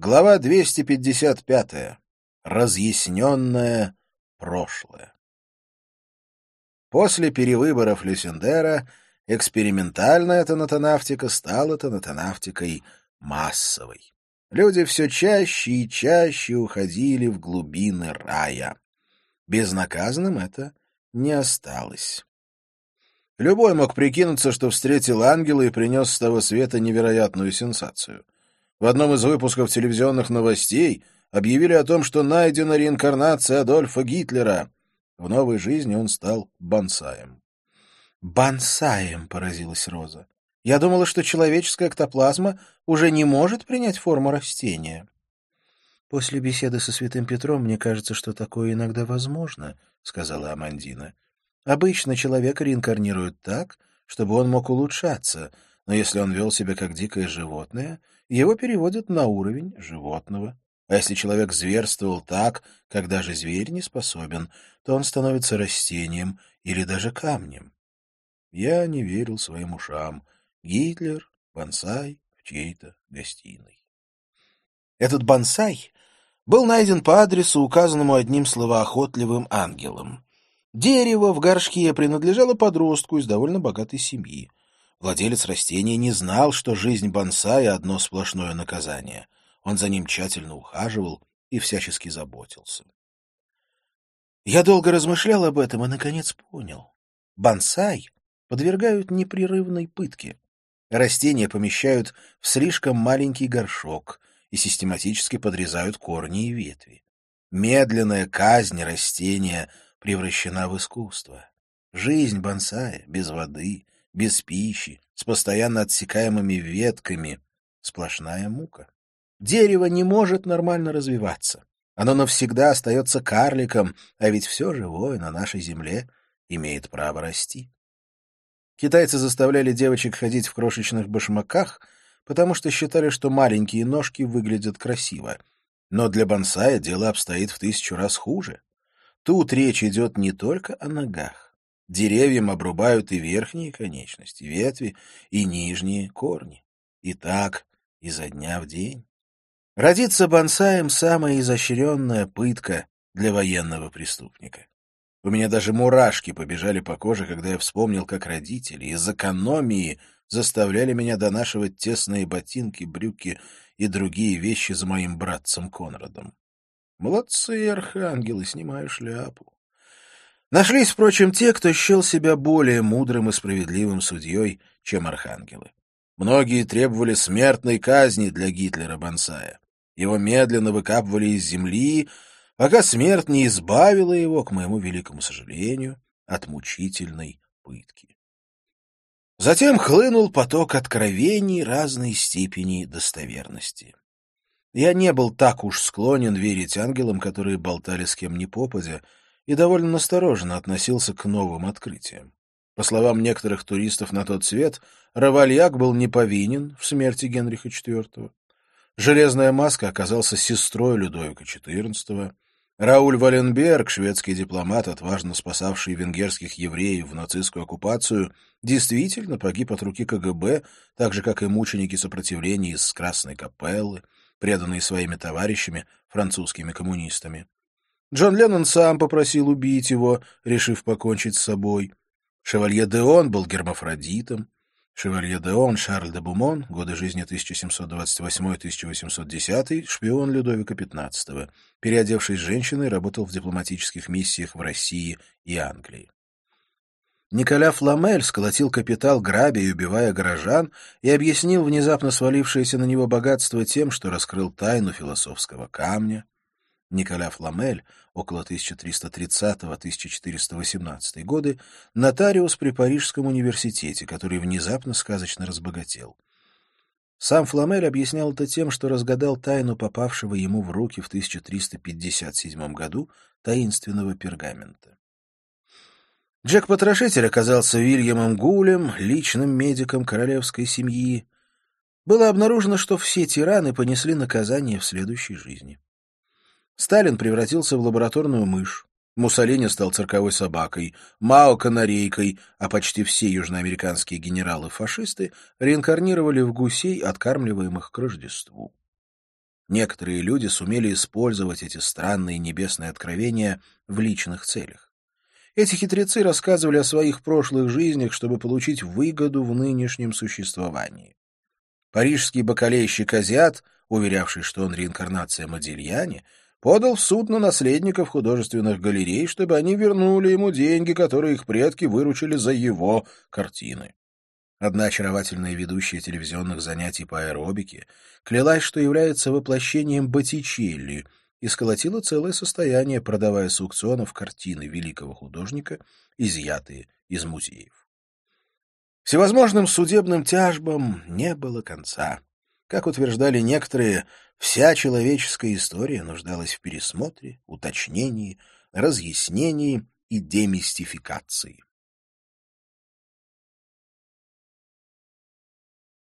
Глава 255. Разъясненное прошлое. После перевыборов Люсендера экспериментальная тонатонавтика стала тонатонавтикой массовой. Люди все чаще и чаще уходили в глубины рая. Безнаказанным это не осталось. Любой мог прикинуться, что встретил ангела и принес с того света невероятную сенсацию. В одном из выпусков телевизионных новостей объявили о том, что найдена реинкарнация Адольфа Гитлера. В новой жизни он стал бонсаем. «Бонсаем», — поразилась Роза. «Я думала, что человеческая эктоплазма уже не может принять форму растения». «После беседы со святым Петром мне кажется, что такое иногда возможно», — сказала Амандина. Обычно человека реинкарнируют так, чтобы он мог улучшаться, но если он вел себя как дикое животное, его переводят на уровень животного. А если человек зверствовал так, как даже зверь не способен, то он становится растением или даже камнем. Я не верил своим ушам. Гитлер, бонсай в чьей-то гостиной. Этот бонсай был найден по адресу, указанному одним словоохотливым ангелом. Дерево в горшке принадлежало подростку из довольно богатой семьи. Владелец растения не знал, что жизнь бонсая — одно сплошное наказание. Он за ним тщательно ухаживал и всячески заботился. Я долго размышлял об этом и, наконец, понял. Бонсай подвергают непрерывной пытке. Растения помещают в слишком маленький горшок и систематически подрезают корни и ветви. Медленная казнь растения — превращена в искусство. Жизнь бонсая, без воды, без пищи, с постоянно отсекаемыми ветками — сплошная мука. Дерево не может нормально развиваться. Оно навсегда остается карликом, а ведь все живое на нашей земле имеет право расти. Китайцы заставляли девочек ходить в крошечных башмаках, потому что считали, что маленькие ножки выглядят красиво. Но для бонсая дело обстоит в тысячу раз хуже. Тут речь идет не только о ногах. Деревьям обрубают и верхние конечности, ветви, и нижние корни. И так изо дня в день. Родиться бонсаем — самая изощренная пытка для военного преступника. У меня даже мурашки побежали по коже, когда я вспомнил, как родители из экономии заставляли меня донашивать тесные ботинки, брюки и другие вещи за моим братцем Конрадом. Молодцы, архангелы, снимаю шляпу. Нашлись, впрочем, те, кто счел себя более мудрым и справедливым судьей, чем архангелы. Многие требовали смертной казни для Гитлера Бонсая. Его медленно выкапывали из земли, пока смерть не избавила его, к моему великому сожалению, от мучительной пытки. Затем хлынул поток откровений разной степени достоверности. Я не был так уж склонен верить ангелам, которые болтали с кем ни попадя, и довольно настороженно относился к новым открытиям. По словам некоторых туристов на тот свет, Равальяк был не повинен в смерти Генриха IV. Железная маска оказался сестрой Людовика XIV. Рауль Валенберг, шведский дипломат, отважно спасавший венгерских евреев в нацистскую оккупацию, действительно погиб от руки КГБ, так же, как и мученики сопротивления из Красной Капеллы преданный своими товарищами, французскими коммунистами. Джон Леннон сам попросил убить его, решив покончить с собой. Шевалье Деон был гермафродитом. Шевалье Деон Шарль де Бумон, годы жизни 1728-1810, шпион Людовика XV, переодевшись женщиной, работал в дипломатических миссиях в России и Англии. Николя Фламель сколотил капитал, грабя и убивая горожан, и объяснил внезапно свалившееся на него богатство тем, что раскрыл тайну философского камня. Николя Фламель, около 1330-1418 годы, нотариус при Парижском университете, который внезапно сказочно разбогател. Сам Фламель объяснял это тем, что разгадал тайну попавшего ему в руки в 1357 году таинственного пергамента. Джек-потрошитель оказался Вильямом Гулем, личным медиком королевской семьи. Было обнаружено, что все тираны понесли наказание в следующей жизни. Сталин превратился в лабораторную мышь, Муссолини стал цирковой собакой, Мао — канарейкой, а почти все южноамериканские генералы-фашисты реинкарнировали в гусей, откармливаемых к Рождеству. Некоторые люди сумели использовать эти странные небесные откровения в личных целях. Эти хитрецы рассказывали о своих прошлых жизнях, чтобы получить выгоду в нынешнем существовании. Парижский бакалейщик Азиат, уверявший, что он реинкарнация Модильяне, подал в суд на наследников художественных галерей, чтобы они вернули ему деньги, которые их предки выручили за его картины. Одна очаровательная ведущая телевизионных занятий по аэробике клялась, что является воплощением Боттичелли, и сколотила целое состояние, продавая с аукционов картины великого художника, изъятые из музеев. Всевозможным судебным тяжбам не было конца. Как утверждали некоторые, вся человеческая история нуждалась в пересмотре, уточнении, разъяснении и демистификации.